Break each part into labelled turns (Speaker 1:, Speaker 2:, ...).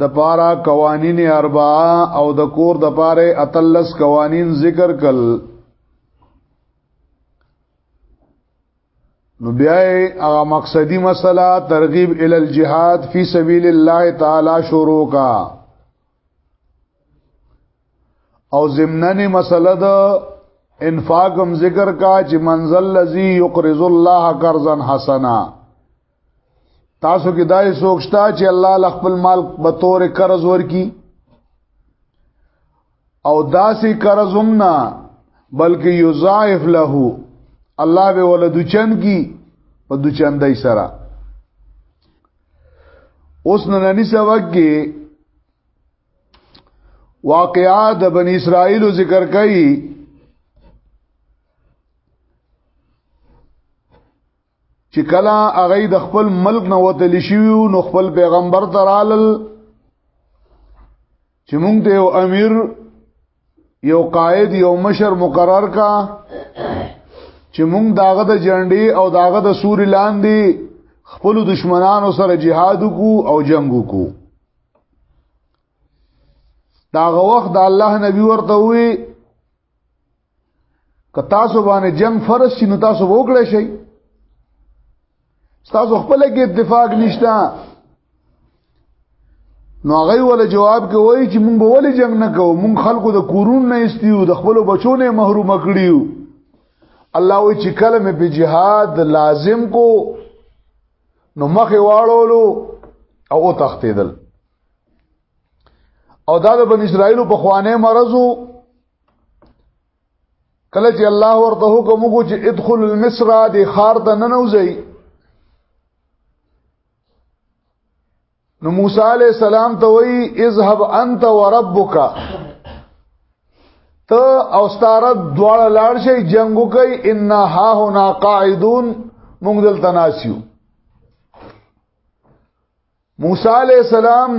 Speaker 1: د پارا قوانین اربعه او د کور د پاره اتلس قوانین ذکر کل نو بیا هغه مقصدی مسله ترغیب ال الجهاد فی سبیل الله تعالی شروع کا او ضمنن مسله د انفاق هم ذکر کا چې منزل لذي یقرض الله قرضا حسنا تاسو کې دای سوچتا چې الله ل خپل مال به تور قرض ورکی او داسې قرض هم نه بلکې یضاعف له الله به ول دوچن کی په دوچندای سره اوس نننی سبق کې واقعات بن اسرائیل ذکر کړي چې کله هغه د خپل ملک نه وتلی شوی نو خپل پیغمبر ترالل چې مونږ ته یو امیر یو قائد یو مشر مقرر کا چې مونږ داغه د جنډي او داغه د سوري لاندې خپل دشمنانو سره جهاد کو او جنگ کو داغه وخت د الله نبی ورته وی که تاسو باندې جنگ فرض شي نو تاسو وکړئ شي تاسو خپل کې اتفاق نشته نو هغه ول جواب کې وایي چې مونږ به ولې جنگ نه کوو مونږ خلکو د کورون نه استیو د خپل بچو نه محروم کړیو الله وی چې کلمه په جهاد لازم کو نو مخې واړولو او تختیدل او دا د بن اسرائیل په خوانه مرزو کله چې الله ورته حکم وکړي چې ادخل مصر د خار د ننوځي نو موسی علی السلام ته وی اذهب انت وربک ته او ستاره دواړه لاړ شي جنگو کوي ان ها هنا قاعدون موږ دلته ناسیو موسی علی السلام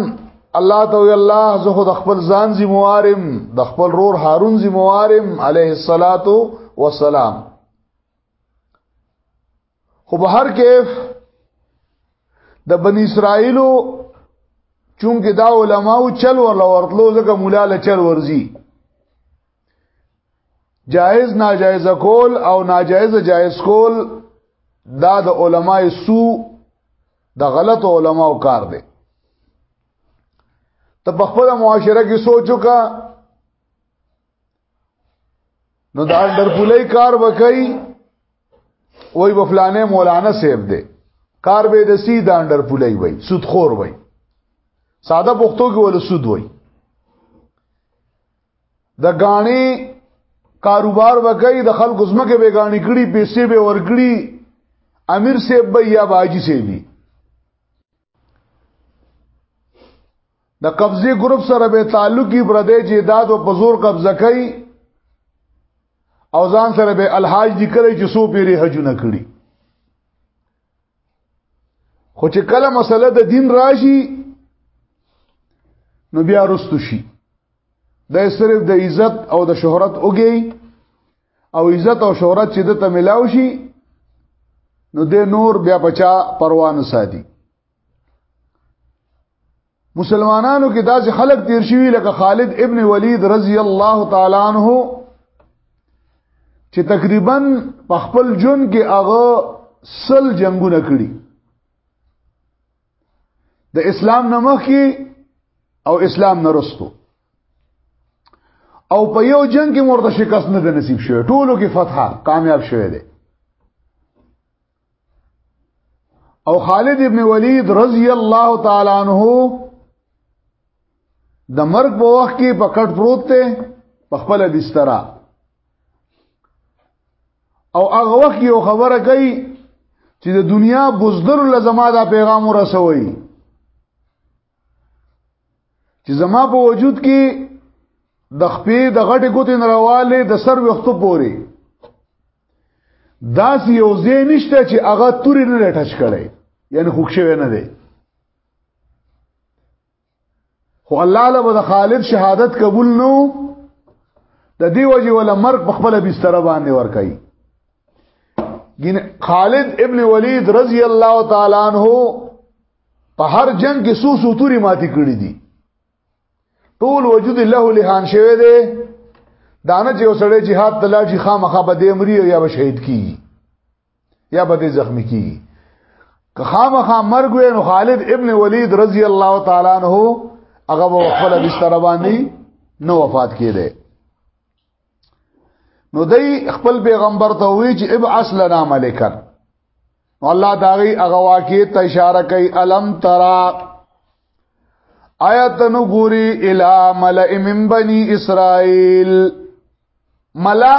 Speaker 1: الله ته وی الله زه خو د خپل ځان ذمہوارم د خپل رور هارون ذمہوارم علیه الصلاۃ والسلام خو به هر کیف د بنی اسرائیلو چونکه دا علماو چل ورلا ورتلو ځکه مولا له چل ورزي جائز ناجائز کول او ناجائز جائز کول دا د علماي سو د غلط علماو کار دی ته په خپل معاشره کې سوچو کا نو دا انډرپولای کار وکړي وای په فلانه مولانا سیب دی کار به د سی دا انډرپولای وای سود خور وای ساده پښتو کې ول سود وای د غاڼي کاروبار وکړي د خلکو زمکه به غاڼي کړي پیسې به ورګړي امیر سیب به یا باجی سیبی د قبضه ګروپ سره به تعلقي پردې جیداد او پزور قبضه کوي او ځان سره به الحاج دي کړی چې سو پیری حجونه کړی خو چې کله مسله د دین راشي نو بیا رستو شي د صرف د عزت او د شهرت اوګي او عزت او شهرت چې د ته ملاو شي نو د نور بیا بچا پروانه ساتي مسلمانانو کې داسې خلک تیر شوی لکه خالد ابن ولید رضی الله تعالی عنہ چې تقریبا په خپل جون کې هغه سل جنگونه کړی د اسلام نه مخکي او اسلام نه رستو او په یو جنگ کې مرته شکست نه نصیب شوه ټولو کې فتحه کامیاب شوه دی او خالد ابن ولید رضی الله تعالی عنہ د مرګ په وخت کې په کټ پروت ته په خپل بستر او هغه وخت یو خبره کوي چې د دنیا بوزدل لزما دا پیغام ورسوي چې زما په وجود کې د خپې د غټې ګوتې نرواله د سر وختو پوري داس یو ځای نشته چې هغه توري نه لټچ کړي یعنی خوښ شوی نه دی خو الله له به خالد شهادت قبول نو د دې وجه ولا مرګ په خپل بستر باندې ور کوي ګین خالد ابن ولید رضی الله تعالی عنہ په هر جنگ کې سو سو توري ماتي کړی دي ټول وجود له لهان شوی دی دانه چې وسړی jihad تلاجی خامخا به د امری یا به شهید کی یا به دې زخمی کیږي که خامخا مرګ وې نو خالد ابن ولید رضی الله تعالی عنہ هغه په خپل بستر باندې نو وفات کیده نو دای خپل پیغمبر ته وی چې ابعث لنا ملکا الله داغي هغه واقع ته اشاره کوي الم ترا آیت نو ګوري الی ملئ من بنی اسرائیل ملأ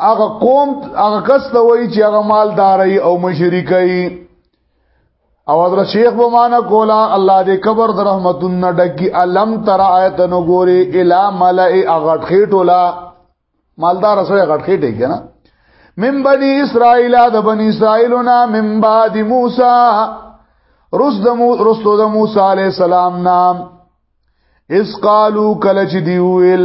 Speaker 1: هغه قوم هغه کس ته وایي چې هغه مالداري او مشرکي او حضرت شیخ به معنا کولا الله دې قبر د رحمتون ډکی علم تر آیت نو ګوري الا ملئ اغټ خېټولا مالدار سره اغټ خېټه کنا من بني اسرائيل د بني اسرائيلنا من بعد موسی رس د رس د موسی عليه السلام نام اس قالو کله چې دی ویل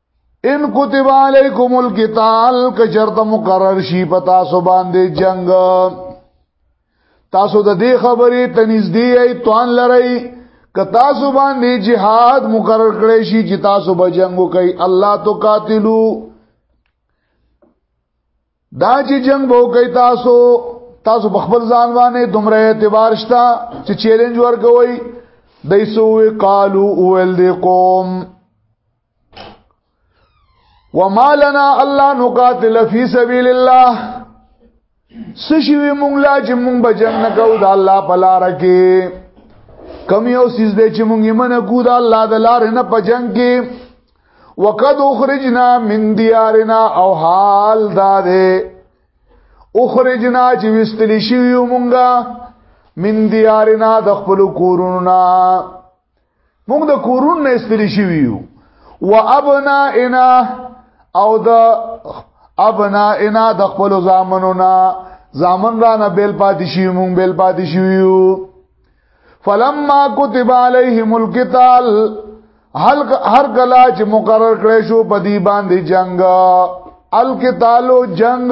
Speaker 1: ان کتب علیکم القتال کچرت مقرر شي پتا سو باندې جنگ تاسو د دې خبرې تنزدې ای توان لرئ که تاسو باندې jihad مقرر کړئ شي چې تاسو به جنگ وکړئ الله تو قاتلو دا چې جنگ به وکړئ تاسو تاسو بخبل ځان باندې دومره اعتبار شته چې چیلنج ورکوي دایسو قالو اول دی قوم وما لنا الله نقاتل في سبيل الله سشوی مونږ لا چې مونږ به جنگ نه کوو د الله په لار کې کم یو سیز دې چې مونږ یې منه کو د الله د لار نه په جنگ کې وقد اخرجنا من دیارنا او حال دا دې اخرجنا چې وستلی شو مونږه من دیارنا د خپل کورونو موږ د کورون نه استری شوی یو و ابنائنا او د ابنائنا د خپل زامنو نه زامن را نه بیل پاتې شي مونږ بیل پاتې شي یو فلما كتب عليهم القتال هل هر کلا چې مقرر کړی شو په دی باندې جنگ القتالو جنگ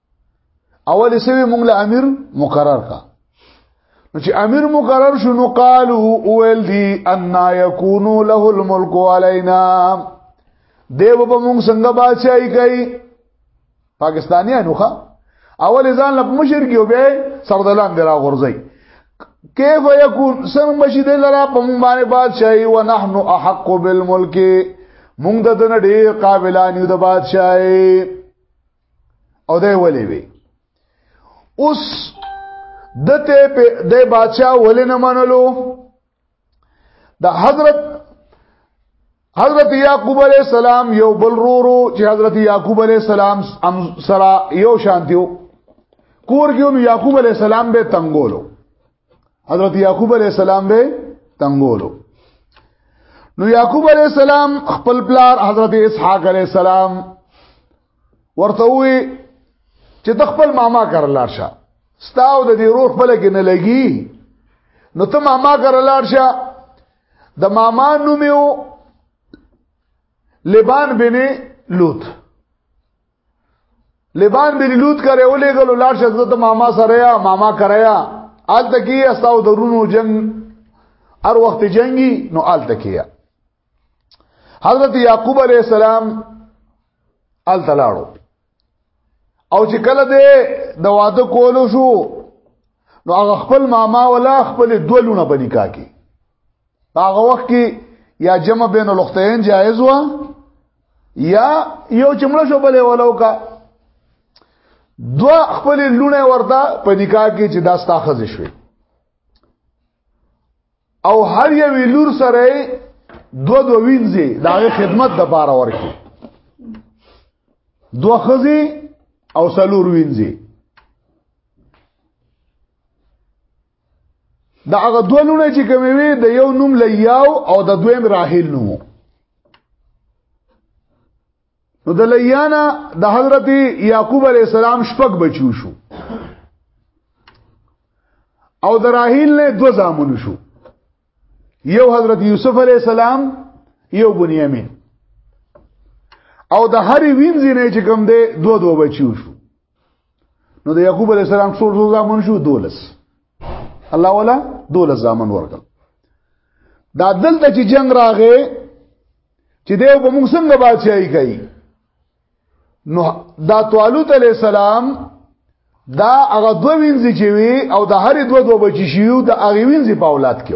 Speaker 1: اول سوي مونږ له امیر مقرر کا نو چې امیر مقرر شو نو قالو اول دی ان یکونو له الملک علینا دیو په مونږ څنګه بادشاہي کوي پاکستاني انوخه اول ځان لپ مشر کیو به سردلان درا غورځي کیف یکون سن مشید لرا په مونږ باندې بادشاہي و نحنو احق بالملک مونږ د دنه ډیر قابلان یو د بادشاہي او دی ولی وی اوس دته په د بادشاہ ولې نه منلو د حضرت حضرت یعقوب علی السلام یو بل رورو چې حضرت یعقوب علی السلام سره یو شانتیو کور کې یعقوب علی السلام به تنگولو حضرت یعقوب علی السلام به تنگولو نو یعقوب علی السلام خپل پلار حضرت اسحاق علی السلام ورته وی چې د خپل ماما کر لار شه ستاو د دې روح په لګ نه لګي نو ته ماما کر لار شه د ماما نوم یو لبان بن لوط لبان بن لوط کرے اولے گلو لار شزت ماما سریا ماما کریا آل تکی استاو درونو جنگ ار وقت جنگی نو آل تکیا حضرت یعقوب علیہ السلام آل تلاړو او چې کله دې د واده کولو شو نو هغه خپل ماما ولا خپل دولونه په نکاح کې هغه وخت کې یا جمع بین الاختین جایز و یا یو جمله شو بلې ولو کا دوا خپل لونه ورته په نکاح کې چې دا ستا خزې شوي او هر یو لور سره دو دو وینځي داغه خدمت د پاره ورکی دو خزي او سلور وینځي دا هغه دوه نومونه چې کومې وي د یو نوم لیاو او د دویم راحل نوم نو د لیانا د حضرت یعقوب علی السلام شپږ بچو شو او د راحل نه دو زامن شو یو حضرت یوسف علی السلام یو بنیامین او د هر وینځ نه چې کوم دی دو دو بچو شو نو د یعقوب علی السلام څو څو زامن شو دولس الله ولا دولس زامن ورکل دا دلته چې جنگ راغې چې دیو په موږ څنګه بادشاہي کوي نو دا طالوت علی السلام دا هغه دوه وینځي چې وي او د هر دوه دوه بچی شیو د هغه وینځي په اولاد کې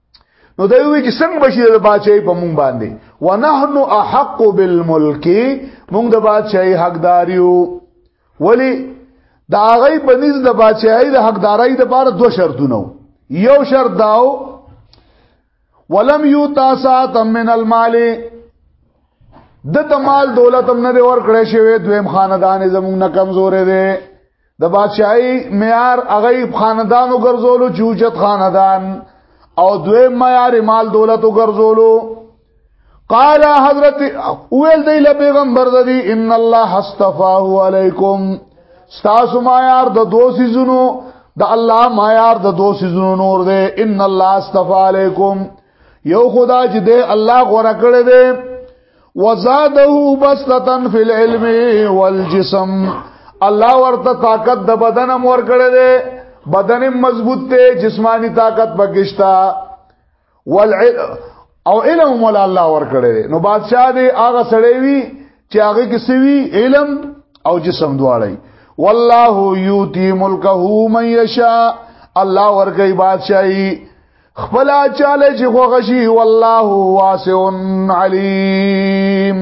Speaker 1: نو دا وی چې څنګه بشي د بادشاہي په مونږ باندې ونحن احق بالملک مونږ د بادشاہي حقداریو ولی دا غي بنز د بادشاہي د حقداري د بار دو شرطونه یو شرط داو ولم یو تاسات من المال د تمال دولت هم نه ور کړی شوی دویم خاندان زمونږ نه کمزورې دي د بادشاہي معیار هغه خاندانو ګرځولو چې اوچت خاندان او دوی معیار مال دولت ګرځولو قال حضرت اول دی له پیغمبر دی ان الله استفاه علیکم تاسو معیار د دوه سيزونو د الله معیار د دوه سيزونو نور دی ان الله استفاه علیکم یو خدا چې دی الله غوړه کړی دی وزاده بسطتن فی العلم والجسم الله ورته طاقت د بدن امور کړی دی بدن مضبوط دی جسمانی طاقت بګشتا والعلم او علم ول الله ور کړی دی نو بادشاہ دی هغه سړی وی چې هغه کې سوي علم او جسم دواړی والله یوتی ملکه من یشاء الله ورګي بادشاہي خپل چاله چې خوغشي والله واسع علیم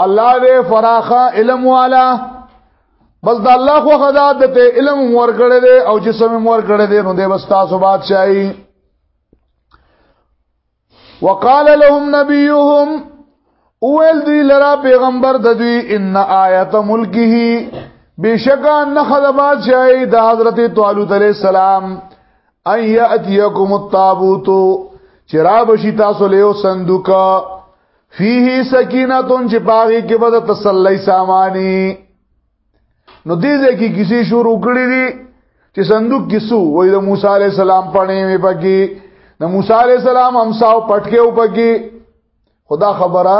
Speaker 1: الله دې فراخه علم والا بس د الله خو خدا د ته علم ورکړې دي او جسم ورکړې دي نو دې بس تاسو بادشاہي وقال لهم نبيهم اویل دوی لرا پیغمبر د دوی ان آیت ملکه بشکا نخد بادشاہی د حضرت طالوت علیہ السلام ان یاتیکم التابوت چرا بشی تاسو له صندوق فيه سکینه تون چې پاغي کې بده تسلی سامانی نو دې ځکه کسی شروع کړی دي چې صندوق کیسو وای د موسی عليه السلام پړې مې پکې د موسی عليه السلام همساو پټکیو پکې خدا خبره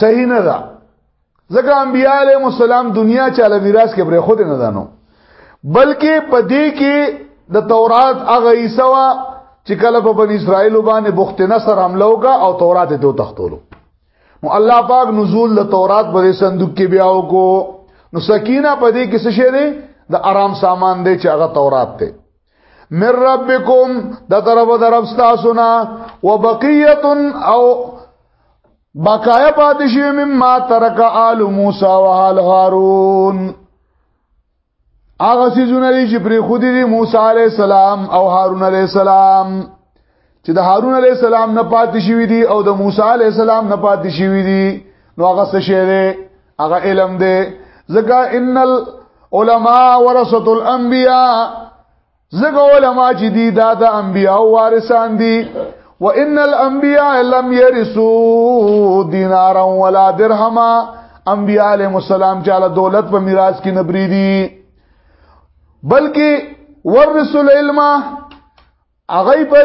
Speaker 1: صحیح نه ده ځکه انبیاء علیهم السلام دنیا چاله میراث کې پرې خود نه دانو بلکې په دې کې د تورات هغه عیسی وا چې کله په بنی اسرائیل باندې بخت نصر حمله وکا او تورات ته تختولو نو الله پاک نزول د تورات په صندوق کې بیا وکړو نو سکینه په دې کې څه شی دی د آرام سامان دی چې هغه تورات دی من ربکم د طرف د رب تاسو نه وبقیه او بقایا پاتې شي مما ترک آل موسی او آل هارون هغه سيزونه چې پرې خو دي موسی عليه السلام او هارون عليه السلام چې د هارون علی السلام نه پاتې شوی دی او د موسی علی السلام نه پاتې شوی دی نو هغه څه شی دی هغه علم دی ځکه ان العلماء ورثه الانبیاء ځکه علما چې دی دا د انبیاء وارثان دي وان الانبیاء لم يرثوا دینارا ولا درهما انبیاء علیهم السلام چې له دولت په میراث کې نبري دي بلکې ورث العلم هغه په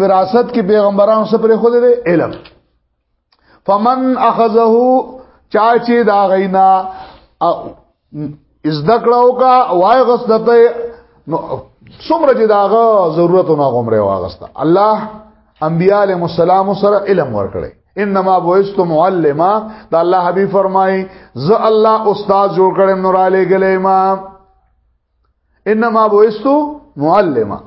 Speaker 1: وراثت کې پیغمبرانو سره پرې خو دې علم فمن اخذه چا چې دا غینا از دکړو کا وای غسدته نو څومره چې داغه ضرورت نه غومره واغسته الله انبیاء علیهم السلام سره علم ورکړي انما بوست معلما دا الله حبیب فرمای ز الله استاد جوړ کړم نور علی گلی ما انما بوستو معلمه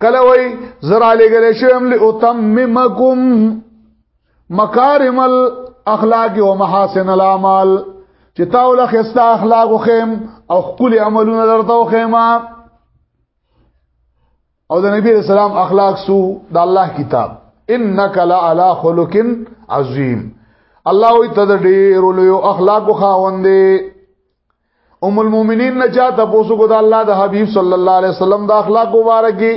Speaker 1: کله وای زرا لګل شوم لاتممکم مکارم الاخلاق ومحاسن الاعمال چې تاول خستا اخلاق وخم او خپل عملونه درته وخم او د نبی اسلام اخلاق سو د الله کتاب انک لعلى خلق عظیم الله وي ته ډیر لوی اخلاق خاوندې ام المؤمنین نجات تاسو کو د الله د حبیب صلی الله علیه وسلم د اخلاق مبارکي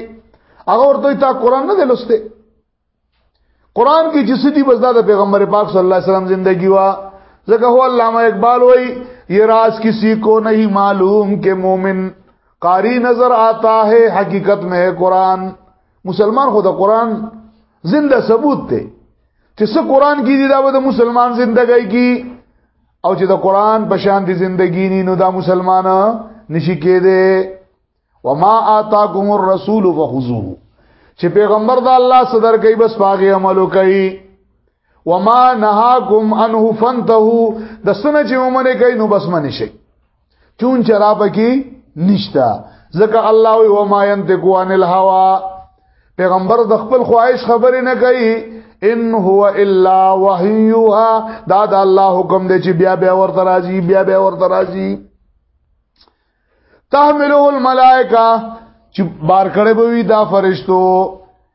Speaker 1: هغه ورته تا قران نه لسته قران کې چې سدي بس د پیغمبر پاک صلی الله علیه وسلم زندگی وا ځکه هو علامه اقبال وای یہ راز کسی کو نہیں معلوم کہ مومن قاری نظر آتا ہے حقیقت میں ہے قرآن مسلمان خو د قرآن زنده ثبوت ته چې څه قرآن کې دي دا به د مسلمان زندګۍ کې او چې د قران په شان دي زندګی نه نو دا مسلمان نشي کېده وما آتاکم الرسول فخذوه چې پیغمبر د الله صدر کوي بس پاغه عملو کوي وما نهاکم عنه فنتهو د سنه چې ومنه کوي نو بس منی شي چون چراب کې نشتا ځکه الله وی و ما ينتقو عن الهوى پیغمبر د خپل خواهش خبرې نه کوي ان هو الا وحيها دا د الله حکم دی چې بیا بیا ورته راځي بیا بیا ورته راځي تحمله الملائکه چې بار کړه به وي دا فرشتو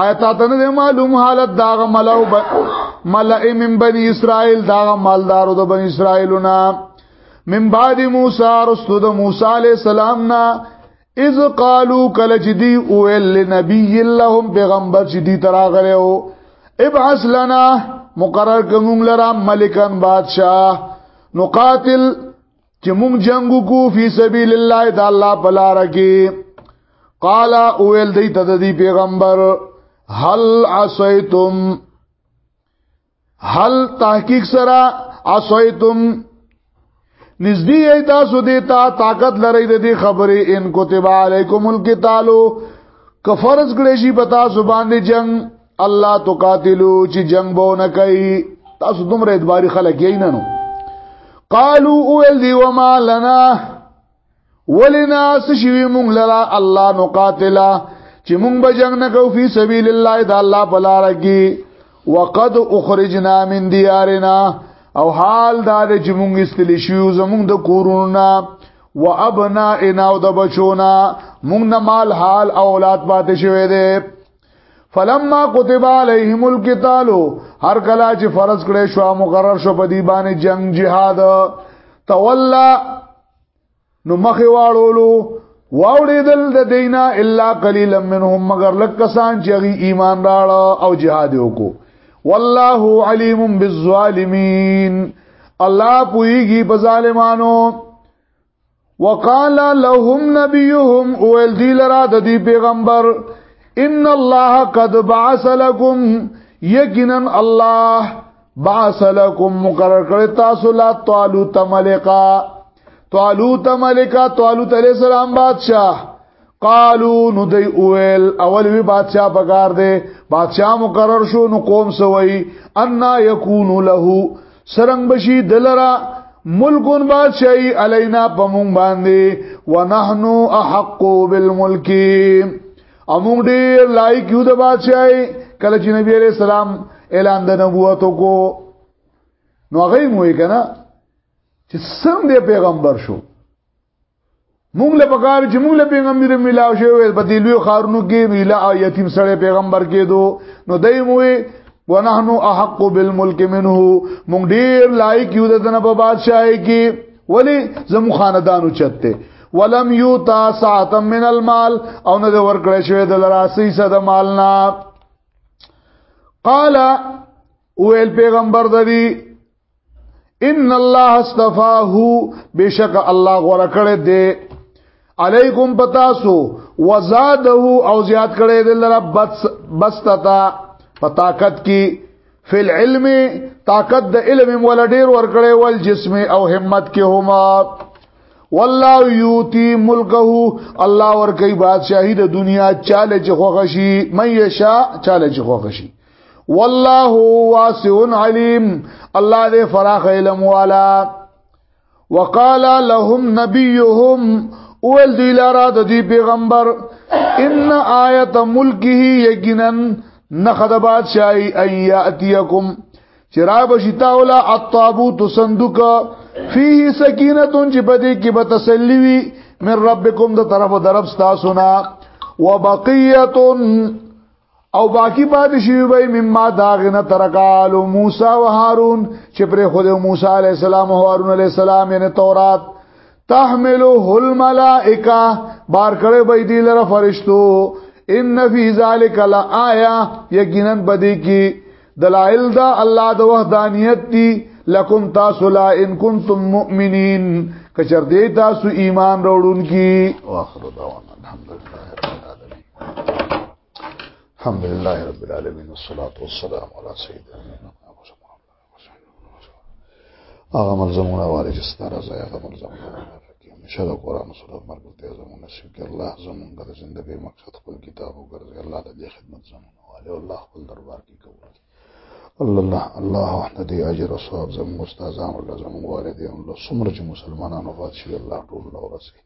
Speaker 1: آیا تا ته نه معلوم حالت داغه ملو ب... ملئ من بنی اسرائیل داغه مالدارو د بنی اسرائیلونه من بعد موسی رسول د موسی علی السلام نا اذ قالو کله چې دی او ال نبی لهم پیغمبر چې دی تراغره او ابعث لنا مقرر کوم لرا ملکن بادشاہ نقاتل چې موږ جنگ کو فی سبیل الله د الله په لار کې قال اول دی ته دی پیغمبر هل عصیتم هل تحقیق سره عصیتم نزدی ای تاسو دیتا طاقت لرئ د دې خبرې ان کتب علیکم القتال کفرز کړي شي پتا زبان دي جنگ الله تو قاتلو چې جنگ بو نه کوي تاسو دومره ادباري خلک یې نه نو قالو اول دی وما لنا ولنا سشوی مونږ لرا الله نو قاتلا چې مونږ به جنگ نه کوو په سبیل الله د الله په لار کې وقد اخرجنا من دیارنا او حال دا چې مونږ استلی شو زمونږ د کورونه و ابنائنا او د بچونا مونږ نه مال حال اولاد پاتې شوی دی فلما كتب عليهم القتال هر کلا چې فرض کړي شو مقرر شو په دی باندې جنگ جهاد تولا نو مخې واړولو واوړېدل د دینا الا قليلا منهم مگر لک کسان چې غي ایمان راړ او جهاد وکړو والله علیم بالظالمین الله پویږي په ظالمانو وقال لهم نبيهم اول دی لرا د دی پیغمبر ان الله قد بعث لكم یقینا الله بعث لكم مقرر کړی تاسو لا طالوت ملکا طالوت ملکا طالوت علیہ السلام بادشاہ قالو نو دی اویل اول وی بادشاہ پکار دی بادشاہ مقرر شو نو قوم سوئی ان یکون له سرنګ بشی دلرا ملکون بادشاہی علینا پمون باندې ونحنو احق بالملک امون ډیر لایق یو د بادشاہی کله چې نبی علیہ السلام اعلان د نبوت کو نو هغه موې کنه چې څنګه پیغمبر شو مونږ له پکار چې مونږ له پیغمبر ملاو شوی په دې لوی خارونو کې ویلا یتیم سره پیغمبر کېدو نو دای موي ونحنو احق بالملک منه مونږ ډیر لایق یو د جناب بادشاہي کې ولی زمو خاندانو چته ولم یوتا ساعتا من المال او نه ورکړې شوی د لراسی صد مالنا قال ویل پیغمبر دوی ان الله استفاه بشک الله غره کړی دی علیکم پتاسو وزاده او زیات کړی دی لره بس بستا په طاقت کې فل علم طاقت د علم ول ډیر ور کړی ول جسم او همت کې هما والله یوتی ملکه الله ور کوي بادشاہي د دنیا چاله چې خوښ شي مې شا چاله چې خوښ شي والله واسع علیم الله دې فراخ علم والا وقال لهم نبيهم اول دی لارا د دی پیغمبر ان آیت ملکه یقینا نخد بادشاہی ان یاتیکم چرا بشتا ولا الطابوت صندوق فيه سکینه چې پدې کې به تسلی وي من ربکم د طرف درب تاسو نه وبقیه او باقی پاتې شوی به مما داغنه ترکال موسی او هارون چې پر خود موسی علی السلام او هارون علی السلام یې تورات تحمله الملائکه بار کړه به دې لره فرشتو ان فی ذلک لآیه یقینا بدی کی دلائل دا الله د وحدانیت دی لکم تاسو لا ان کنتم مؤمنین کچر دې تاسو ایمان وروړونکي واخر دعوانا الحمدلله الحمد لله رب العالمين والصلاة والسلام على سيدنا هغه ملزمونه واري چې ستاره زای هغه ملزمونه کې مشه د قران سره مرګ ته زمونه شي کې الله زمونږ د ژوندۍ مقصد خپل کتاب وګرځي الله د دې خدمت زمونه والي الله خپل دربار کې قبول کړي الله الله الله وحده دې اجر او ثواب زموږ استادانو لزموږ والدینو له څومره چې مسلمانانو وفات شوي الله ټول له ورسي